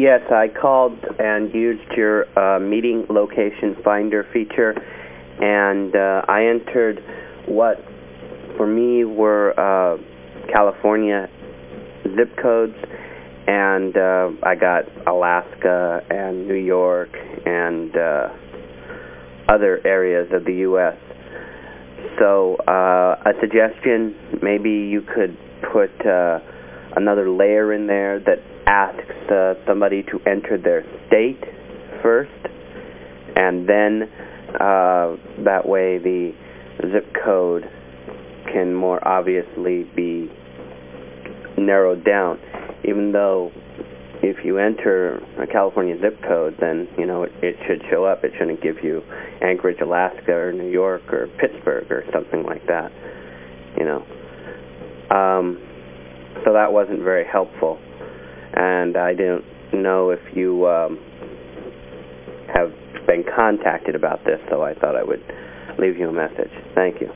Yes, I called and used your uh, meeting location finder feature, and uh, I entered what for me were uh, California zip codes, and uh, I got Alaska and New York and uh, other areas of the U.S. So uh, a suggestion, maybe you could put uh, another layer in there that asks uh, somebody to enter their state first, and then uh, that way the zip code can more obviously be narrowed down. Even though if you enter a California zip code, then you know it, it should show up. It shouldn't give you Anchorage, Alaska, or New York, or Pittsburgh, or something like that. You know. Um, so that wasn't very helpful, and I don't know if you um, have been contacted about this. So I thought I would leave you a message. Thank you.